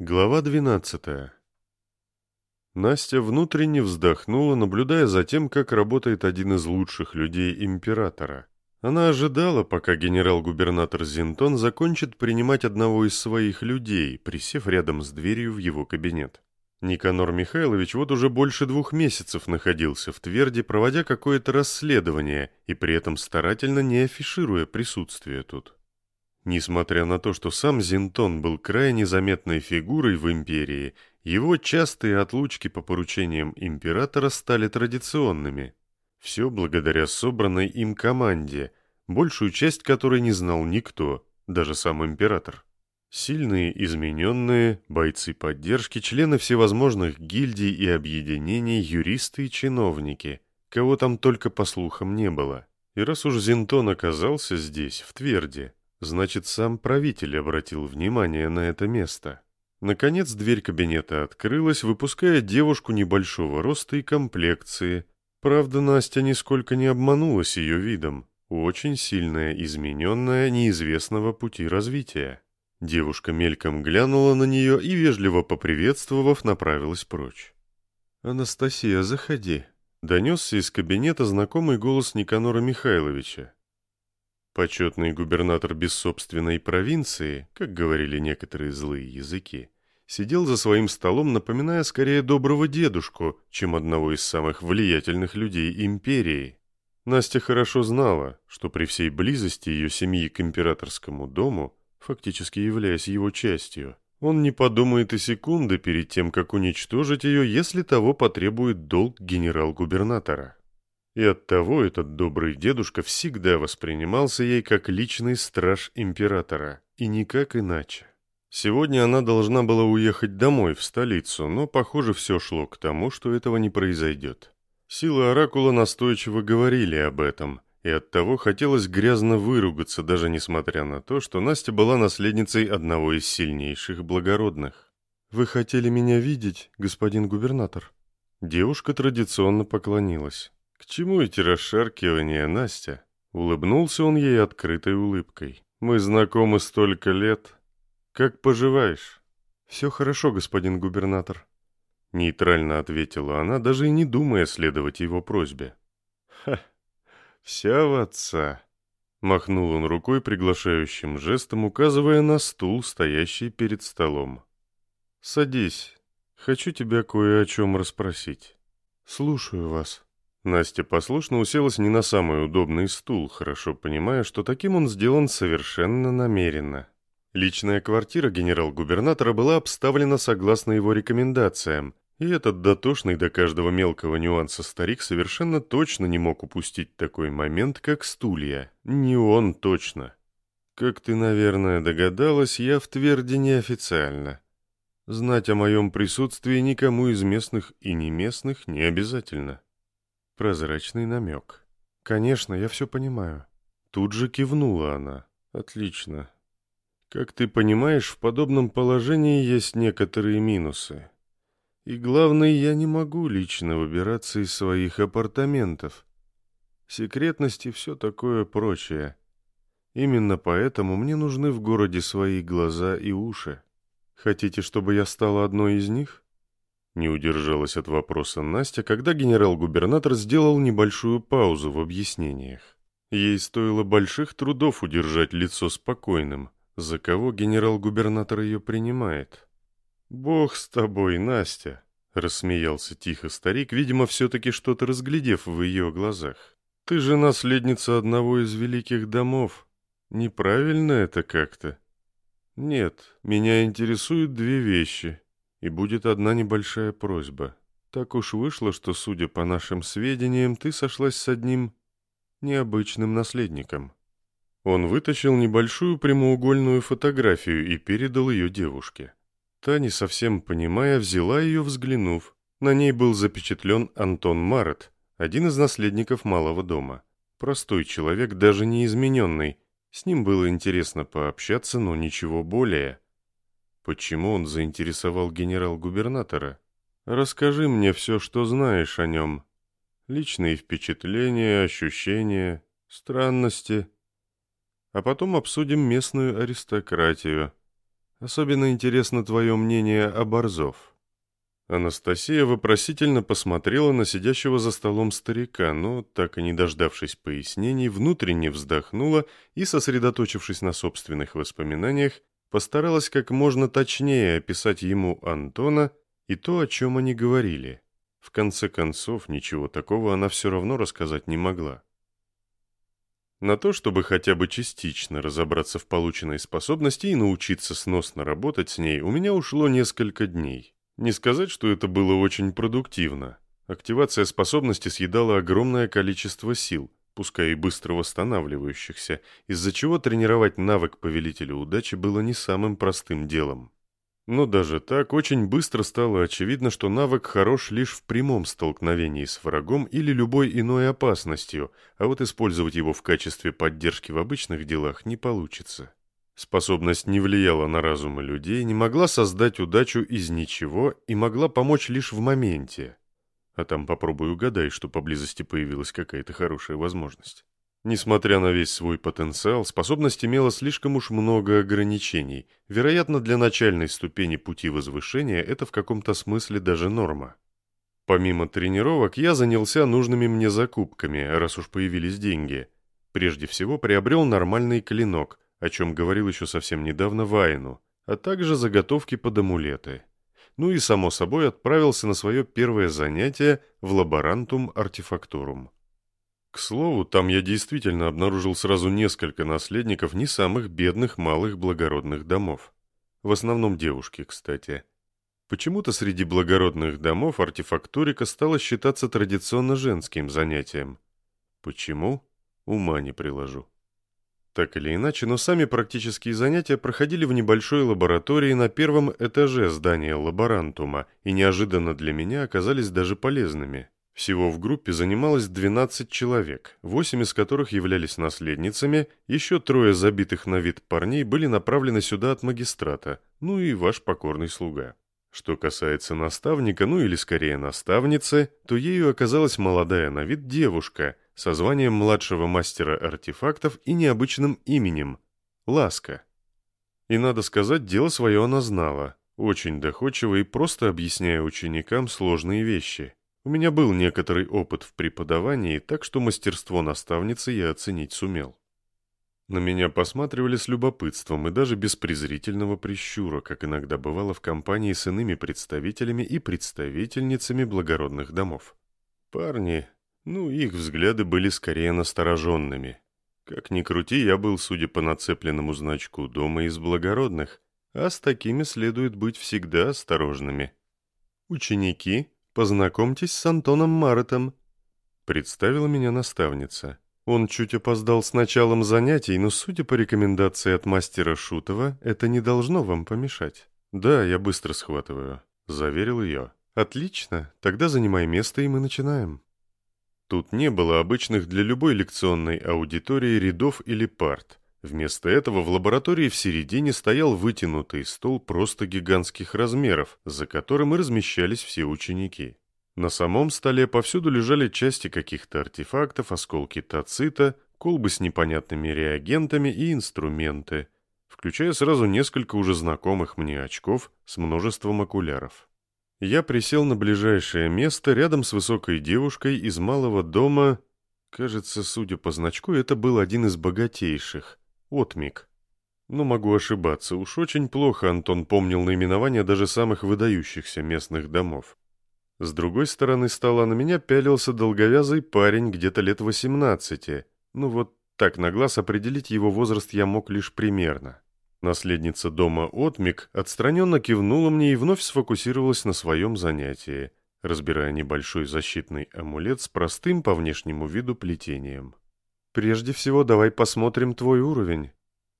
Глава 12. Настя внутренне вздохнула, наблюдая за тем, как работает один из лучших людей императора. Она ожидала, пока генерал-губернатор Зинтон закончит принимать одного из своих людей, присев рядом с дверью в его кабинет. Никанор Михайлович вот уже больше двух месяцев находился в Тверде, проводя какое-то расследование и при этом старательно не афишируя присутствие тут. Несмотря на то, что сам Зинтон был крайне заметной фигурой в империи, его частые отлучки по поручениям императора стали традиционными. Все благодаря собранной им команде, большую часть которой не знал никто, даже сам император. Сильные измененные, бойцы поддержки, члены всевозможных гильдий и объединений, юристы и чиновники, кого там только по слухам не было. И раз уж Зинтон оказался здесь, в Тверде, Значит, сам правитель обратил внимание на это место. Наконец дверь кабинета открылась, выпуская девушку небольшого роста и комплекции. Правда, Настя нисколько не обманулась ее видом. Очень сильная, измененная, неизвестного пути развития. Девушка мельком глянула на нее и, вежливо поприветствовав, направилась прочь. «Анастасия, заходи», — донесся из кабинета знакомый голос Никанора Михайловича. Почетный губернатор бессобственной провинции, как говорили некоторые злые языки, сидел за своим столом, напоминая скорее доброго дедушку, чем одного из самых влиятельных людей империи. Настя хорошо знала, что при всей близости ее семьи к императорскому дому, фактически являясь его частью, он не подумает и секунды перед тем, как уничтожить ее, если того потребует долг генерал-губернатора. И оттого этот добрый дедушка всегда воспринимался ей как личный страж императора, и никак иначе. Сегодня она должна была уехать домой, в столицу, но, похоже, все шло к тому, что этого не произойдет. Силы Оракула настойчиво говорили об этом, и оттого хотелось грязно выругаться, даже несмотря на то, что Настя была наследницей одного из сильнейших благородных. «Вы хотели меня видеть, господин губернатор?» Девушка традиционно поклонилась. «К чему эти расшаркивания, Настя?» Улыбнулся он ей открытой улыбкой. «Мы знакомы столько лет. Как поживаешь?» «Все хорошо, господин губернатор», — нейтрально ответила она, даже и не думая следовать его просьбе. «Ха, вся в отца», — махнул он рукой приглашающим жестом, указывая на стул, стоящий перед столом. «Садись, хочу тебя кое о чем расспросить». «Слушаю вас», Настя послушно уселась не на самый удобный стул, хорошо понимая, что таким он сделан совершенно намеренно. Личная квартира генерал-губернатора была обставлена согласно его рекомендациям, и этот дотошный до каждого мелкого нюанса старик совершенно точно не мог упустить такой момент, как стулья. Не он точно. Как ты, наверное, догадалась, я в Тверде неофициально. Знать о моем присутствии никому из местных и не местных не обязательно. Прозрачный намек. «Конечно, я все понимаю». Тут же кивнула она. «Отлично. Как ты понимаешь, в подобном положении есть некоторые минусы. И главное, я не могу лично выбираться из своих апартаментов. Секретность и все такое прочее. Именно поэтому мне нужны в городе свои глаза и уши. Хотите, чтобы я стала одной из них?» Не удержалась от вопроса Настя, когда генерал-губернатор сделал небольшую паузу в объяснениях. Ей стоило больших трудов удержать лицо спокойным, за кого генерал-губернатор ее принимает. «Бог с тобой, Настя!» — рассмеялся тихо старик, видимо, все-таки что-то разглядев в ее глазах. «Ты же наследница одного из великих домов. Неправильно это как-то?» «Нет, меня интересуют две вещи», и будет одна небольшая просьба. Так уж вышло, что, судя по нашим сведениям, ты сошлась с одним необычным наследником. Он вытащил небольшую прямоугольную фотографию и передал ее девушке. Та, не совсем понимая, взяла ее, взглянув. На ней был запечатлен Антон Марет, один из наследников Малого дома. Простой человек, даже не измененный. С ним было интересно пообщаться, но ничего более. Почему он заинтересовал генерал-губернатора? Расскажи мне все, что знаешь о нем. Личные впечатления, ощущения, странности. А потом обсудим местную аристократию. Особенно интересно твое мнение о Борзов». Анастасия вопросительно посмотрела на сидящего за столом старика, но, так и не дождавшись пояснений, внутренне вздохнула и, сосредоточившись на собственных воспоминаниях, постаралась как можно точнее описать ему Антона и то, о чем они говорили. В конце концов, ничего такого она все равно рассказать не могла. На то, чтобы хотя бы частично разобраться в полученной способности и научиться сносно работать с ней, у меня ушло несколько дней. Не сказать, что это было очень продуктивно. Активация способности съедала огромное количество сил, пускай и быстро восстанавливающихся, из-за чего тренировать навык повелителя удачи было не самым простым делом. Но даже так очень быстро стало очевидно, что навык хорош лишь в прямом столкновении с врагом или любой иной опасностью, а вот использовать его в качестве поддержки в обычных делах не получится. Способность не влияла на разумы людей, не могла создать удачу из ничего и могла помочь лишь в моменте. А там попробуй угадай, что поблизости появилась какая-то хорошая возможность. Несмотря на весь свой потенциал, способность имела слишком уж много ограничений. Вероятно, для начальной ступени пути возвышения это в каком-то смысле даже норма. Помимо тренировок, я занялся нужными мне закупками, раз уж появились деньги. Прежде всего, приобрел нормальный клинок – о чем говорил еще совсем недавно Вайну, а также заготовки под амулеты. Ну и, само собой, отправился на свое первое занятие в лаборантум артефактурум. К слову, там я действительно обнаружил сразу несколько наследников не самых бедных малых благородных домов. В основном девушки, кстати. Почему-то среди благородных домов артефактурика стала считаться традиционно женским занятием. Почему? Ума не приложу. Так или иначе, но сами практические занятия проходили в небольшой лаборатории на первом этаже здания лаборантума и неожиданно для меня оказались даже полезными. Всего в группе занималось 12 человек, 8 из которых являлись наследницами, еще трое забитых на вид парней были направлены сюда от магистрата, ну и ваш покорный слуга. Что касается наставника, ну или скорее наставницы, то ею оказалась молодая на вид девушка – со званием младшего мастера артефактов и необычным именем – Ласка. И, надо сказать, дело свое она знала, очень доходчиво и просто объясняя ученикам сложные вещи. У меня был некоторый опыт в преподавании, так что мастерство наставницы я оценить сумел. На меня посматривали с любопытством и даже без презрительного прищура, как иногда бывало в компании с иными представителями и представительницами благородных домов. Парни, ну, их взгляды были скорее настороженными. Как ни крути, я был, судя по нацепленному значку, дома из благородных, а с такими следует быть всегда осторожными. «Ученики, познакомьтесь с Антоном Маратом», — представила меня наставница. Он чуть опоздал с началом занятий, но, судя по рекомендации от мастера Шутова, это не должно вам помешать. «Да, я быстро схватываю», — заверил ее. «Отлично, тогда занимай место, и мы начинаем». Тут не было обычных для любой лекционной аудитории рядов или парт. Вместо этого в лаборатории в середине стоял вытянутый стол просто гигантских размеров, за которым и размещались все ученики. На самом столе повсюду лежали части каких-то артефактов, осколки тацита, колбы с непонятными реагентами и инструменты, включая сразу несколько уже знакомых мне очков с множеством окуляров. Я присел на ближайшее место рядом с высокой девушкой из малого дома. Кажется, судя по значку, это был один из богатейших. Отмик. Но могу ошибаться, уж очень плохо Антон помнил наименования даже самых выдающихся местных домов. С другой стороны стола на меня пялился долговязый парень где-то лет восемнадцати. Ну вот так на глаз определить его возраст я мог лишь примерно. Наследница дома Отмик отстраненно кивнула мне и вновь сфокусировалась на своем занятии, разбирая небольшой защитный амулет с простым по внешнему виду плетением. «Прежде всего давай посмотрим твой уровень».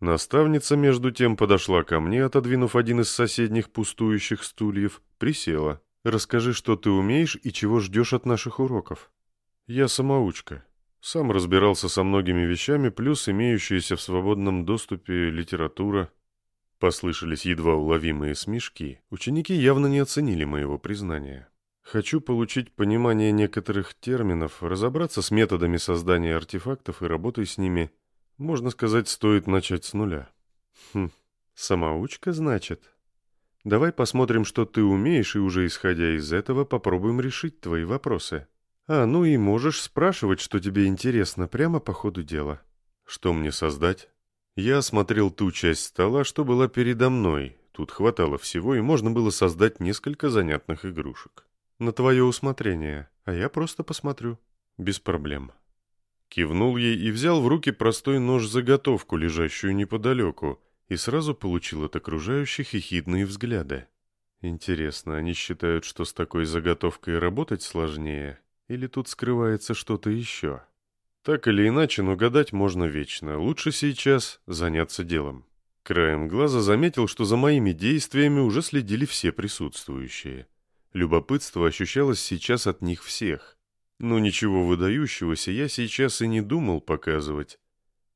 Наставница, между тем, подошла ко мне, отодвинув один из соседних пустующих стульев, присела. «Расскажи, что ты умеешь и чего ждешь от наших уроков». «Я самоучка», сам разбирался со многими вещами, плюс имеющаяся в свободном доступе литература. Послышались едва уловимые смешки. Ученики явно не оценили моего признания. Хочу получить понимание некоторых терминов, разобраться с методами создания артефактов и работой с ними. Можно сказать, стоит начать с нуля. Хм, Самоучка, значит? Давай посмотрим, что ты умеешь, и уже исходя из этого попробуем решить твои вопросы. А, ну и можешь спрашивать, что тебе интересно, прямо по ходу дела. Что мне создать? Я осмотрел ту часть стола, что была передо мной. Тут хватало всего, и можно было создать несколько занятных игрушек. На твое усмотрение, а я просто посмотрю. Без проблем. Кивнул ей и взял в руки простой нож-заготовку, лежащую неподалеку, и сразу получил от окружающих ехидные взгляды. Интересно, они считают, что с такой заготовкой работать сложнее, или тут скрывается что-то еще? Так или иначе, но гадать можно вечно. Лучше сейчас заняться делом. Краем глаза заметил, что за моими действиями уже следили все присутствующие. Любопытство ощущалось сейчас от них всех. Но ничего выдающегося я сейчас и не думал показывать.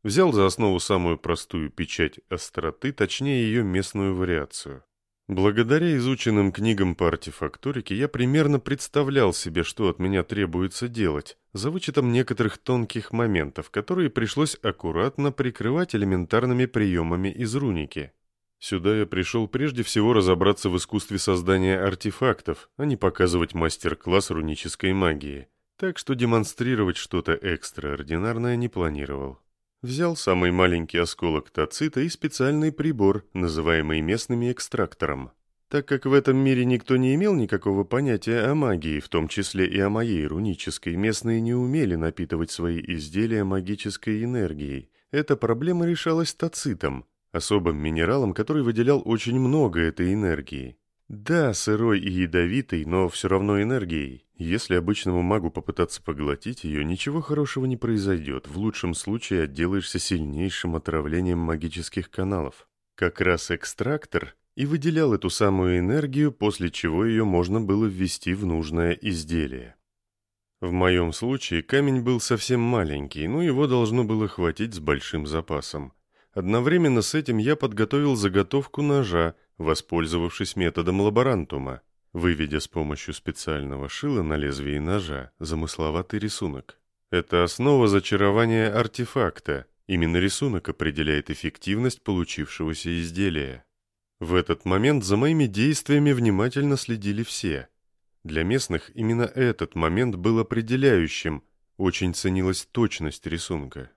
Взял за основу самую простую печать остроты, точнее ее местную вариацию. Благодаря изученным книгам по артефакторике я примерно представлял себе, что от меня требуется делать, за вычетом некоторых тонких моментов, которые пришлось аккуратно прикрывать элементарными приемами из руники. Сюда я пришел прежде всего разобраться в искусстве создания артефактов, а не показывать мастер-класс рунической магии, так что демонстрировать что-то экстраординарное не планировал. Взял самый маленький осколок тацита и специальный прибор, называемый местными экстрактором. Так как в этом мире никто не имел никакого понятия о магии, в том числе и о моей рунической, местные не умели напитывать свои изделия магической энергией. Эта проблема решалась тацитом, особым минералом, который выделял очень много этой энергии. Да, сырой и ядовитый, но все равно энергией. Если обычному магу попытаться поглотить ее, ничего хорошего не произойдет. В лучшем случае отделаешься сильнейшим отравлением магических каналов. Как раз экстрактор и выделял эту самую энергию, после чего ее можно было ввести в нужное изделие. В моем случае камень был совсем маленький, но его должно было хватить с большим запасом. Одновременно с этим я подготовил заготовку ножа, воспользовавшись методом лаборантума, выведя с помощью специального шила на лезвии ножа замысловатый рисунок. Это основа зачарования артефакта. Именно рисунок определяет эффективность получившегося изделия. В этот момент за моими действиями внимательно следили все. Для местных именно этот момент был определяющим, очень ценилась точность рисунка.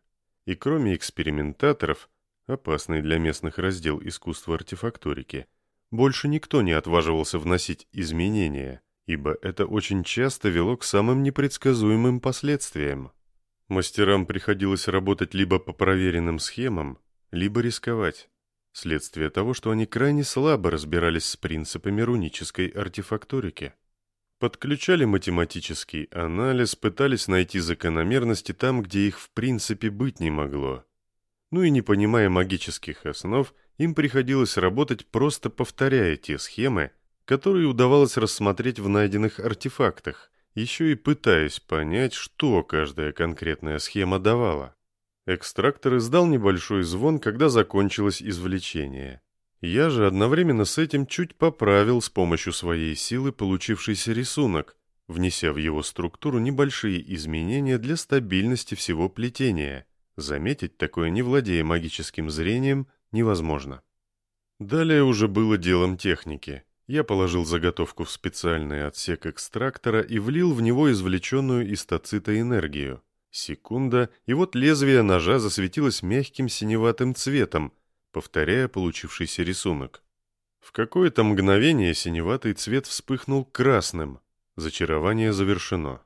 И кроме экспериментаторов, опасный для местных раздел искусства артефакторики, больше никто не отваживался вносить изменения, ибо это очень часто вело к самым непредсказуемым последствиям. Мастерам приходилось работать либо по проверенным схемам, либо рисковать. Следствие того, что они крайне слабо разбирались с принципами рунической артефакторики. Подключали математический анализ, пытались найти закономерности там, где их в принципе быть не могло ну и не понимая магических основ, им приходилось работать просто повторяя те схемы, которые удавалось рассмотреть в найденных артефактах, еще и пытаясь понять, что каждая конкретная схема давала. Экстрактор издал небольшой звон, когда закончилось извлечение. Я же одновременно с этим чуть поправил с помощью своей силы получившийся рисунок, внеся в его структуру небольшие изменения для стабильности всего плетения – Заметить такое, не владея магическим зрением, невозможно. Далее уже было делом техники. Я положил заготовку в специальный отсек экстрактора и влил в него извлеченную из тацита энергию. Секунда, и вот лезвие ножа засветилось мягким синеватым цветом, повторяя получившийся рисунок. В какое-то мгновение синеватый цвет вспыхнул красным. Зачарование завершено.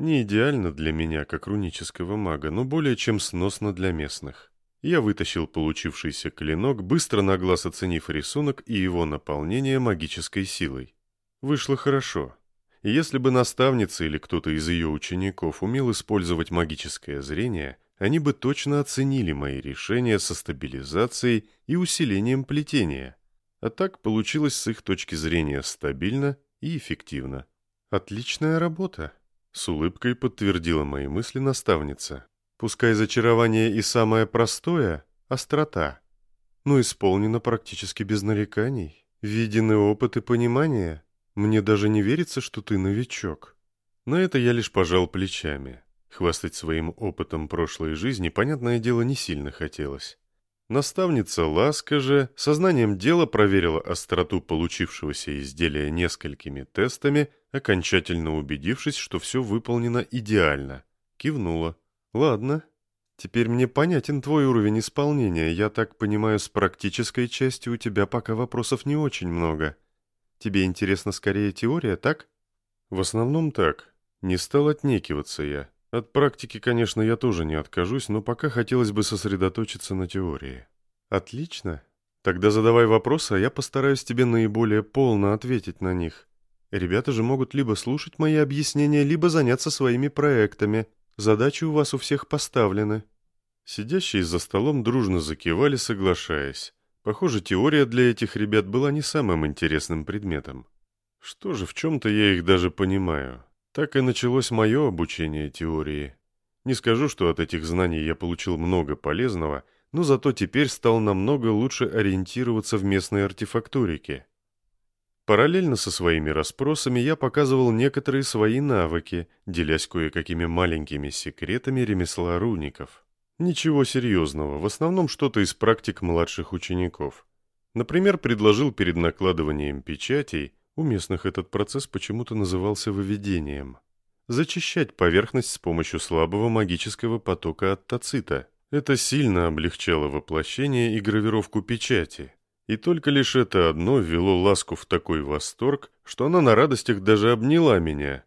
Не идеально для меня, как рунического мага, но более чем сносно для местных. Я вытащил получившийся клинок, быстро на глаз оценив рисунок и его наполнение магической силой. Вышло хорошо. Если бы наставница или кто-то из ее учеников умел использовать магическое зрение, они бы точно оценили мои решения со стабилизацией и усилением плетения. А так получилось с их точки зрения стабильно и эффективно. Отличная работа. С улыбкой подтвердила мои мысли наставница. Пускай зачарование и самое простое — острота, но исполнено практически без нареканий. Видены опыт и понимание. Мне даже не верится, что ты новичок. На это я лишь пожал плечами. Хвастать своим опытом прошлой жизни, понятное дело, не сильно хотелось. Наставница Ласка же сознанием дела проверила остроту получившегося изделия несколькими тестами, окончательно убедившись, что все выполнено идеально. Кивнула. «Ладно, теперь мне понятен твой уровень исполнения. Я так понимаю, с практической частью у тебя пока вопросов не очень много. Тебе интересна скорее теория, так?» «В основном так. Не стал отнекиваться я. От практики, конечно, я тоже не откажусь, но пока хотелось бы сосредоточиться на теории. Отлично. Тогда задавай вопросы, а я постараюсь тебе наиболее полно ответить на них. Ребята же могут либо слушать мои объяснения, либо заняться своими проектами. Задачи у вас у всех поставлены. Сидящие за столом дружно закивали, соглашаясь. Похоже, теория для этих ребят была не самым интересным предметом. Что же, в чем-то я их даже понимаю. Так и началось мое обучение теории. Не скажу, что от этих знаний я получил много полезного, но зато теперь стал намного лучше ориентироваться в местной артефакторике. Параллельно со своими расспросами я показывал некоторые свои навыки, делясь кое-какими маленькими секретами ремесла руников. Ничего серьезного, в основном что-то из практик младших учеников. Например, предложил перед накладыванием печатей у местных этот процесс почему-то назывался выведением. Зачищать поверхность с помощью слабого магического потока от тацита. Это сильно облегчало воплощение и гравировку печати. И только лишь это одно ввело ласку в такой восторг, что она на радостях даже обняла меня.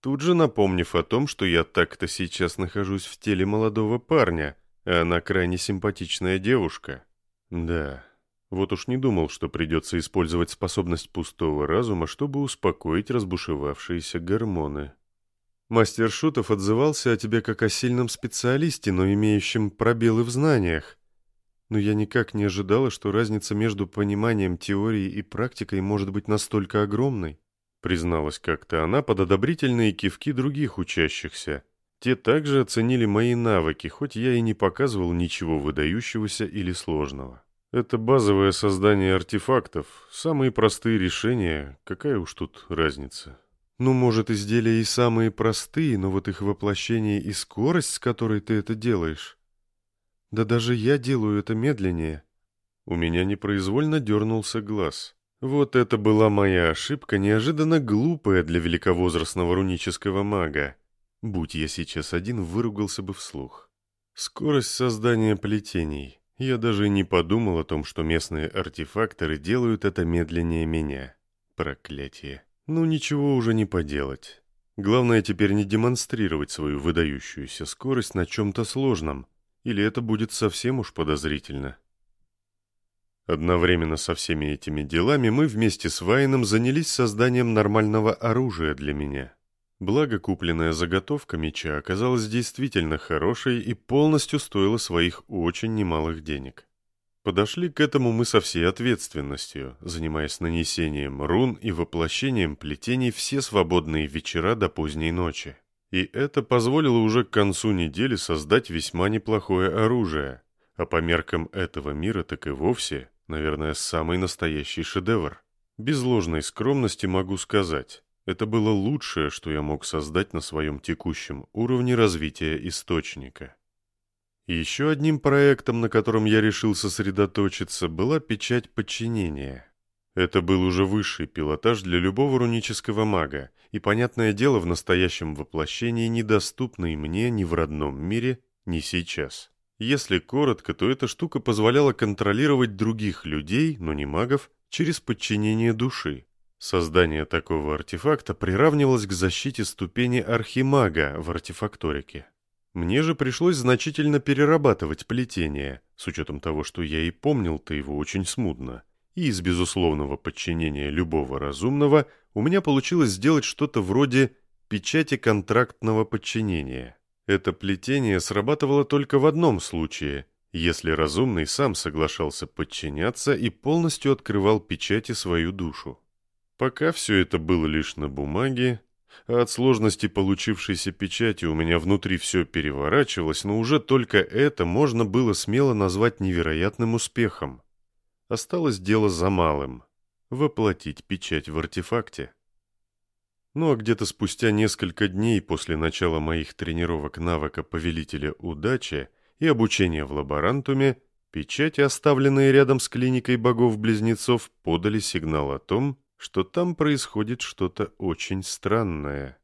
Тут же напомнив о том, что я так-то сейчас нахожусь в теле молодого парня, а она крайне симпатичная девушка. Да, вот уж не думал, что придется использовать способность пустого разума, чтобы успокоить разбушевавшиеся гормоны. Мастер Шутов отзывался о тебе как о сильном специалисте, но имеющем пробелы в знаниях. Но я никак не ожидала, что разница между пониманием теории и практикой может быть настолько огромной. Призналась как-то она под одобрительные кивки других учащихся. Те также оценили мои навыки, хоть я и не показывал ничего выдающегося или сложного. Это базовое создание артефактов, самые простые решения, какая уж тут разница. Ну, может, изделия и самые простые, но вот их воплощение и скорость, с которой ты это делаешь. Да даже я делаю это медленнее. У меня непроизвольно дернулся глаз. Вот это была моя ошибка, неожиданно глупая для великовозрастного рунического мага. Будь я сейчас один, выругался бы вслух. Скорость создания плетений. Я даже не подумал о том, что местные артефакторы делают это медленнее меня. Проклятие. Ну ничего уже не поделать. Главное теперь не демонстрировать свою выдающуюся скорость на чем-то сложном, или это будет совсем уж подозрительно. Одновременно со всеми этими делами мы вместе с Вайном занялись созданием нормального оружия для меня. Благо, купленная заготовка меча оказалась действительно хорошей и полностью стоила своих очень немалых денег. Подошли к этому мы со всей ответственностью, занимаясь нанесением рун и воплощением плетений все свободные вечера до поздней ночи. И это позволило уже к концу недели создать весьма неплохое оружие, а по меркам этого мира так и вовсе, наверное, самый настоящий шедевр. Без ложной скромности могу сказать, это было лучшее, что я мог создать на своем текущем уровне развития источника. Еще одним проектом, на котором я решил сосредоточиться, была печать подчинения. Это был уже высший пилотаж для любого рунического мага, и, понятное дело, в настоящем воплощении недоступный мне ни в родном мире, ни сейчас. Если коротко, то эта штука позволяла контролировать других людей, но не магов, через подчинение души. Создание такого артефакта приравнивалось к защите ступени архимага в артефакторике. Мне же пришлось значительно перерабатывать плетение, с учетом того, что я и помнил-то его очень смутно. И из безусловного подчинения любого разумного у меня получилось сделать что-то вроде печати контрактного подчинения. Это плетение срабатывало только в одном случае, если разумный сам соглашался подчиняться и полностью открывал печати свою душу. Пока все это было лишь на бумаге, а от сложности получившейся печати у меня внутри все переворачивалось, но уже только это можно было смело назвать невероятным успехом. Осталось дело за малым — воплотить печать в артефакте. Ну а где-то спустя несколько дней после начала моих тренировок навыка повелителя удачи и обучения в лаборантуме Печати, оставленные рядом с клиникой богов-близнецов, подали сигнал о том, что там происходит что-то очень странное.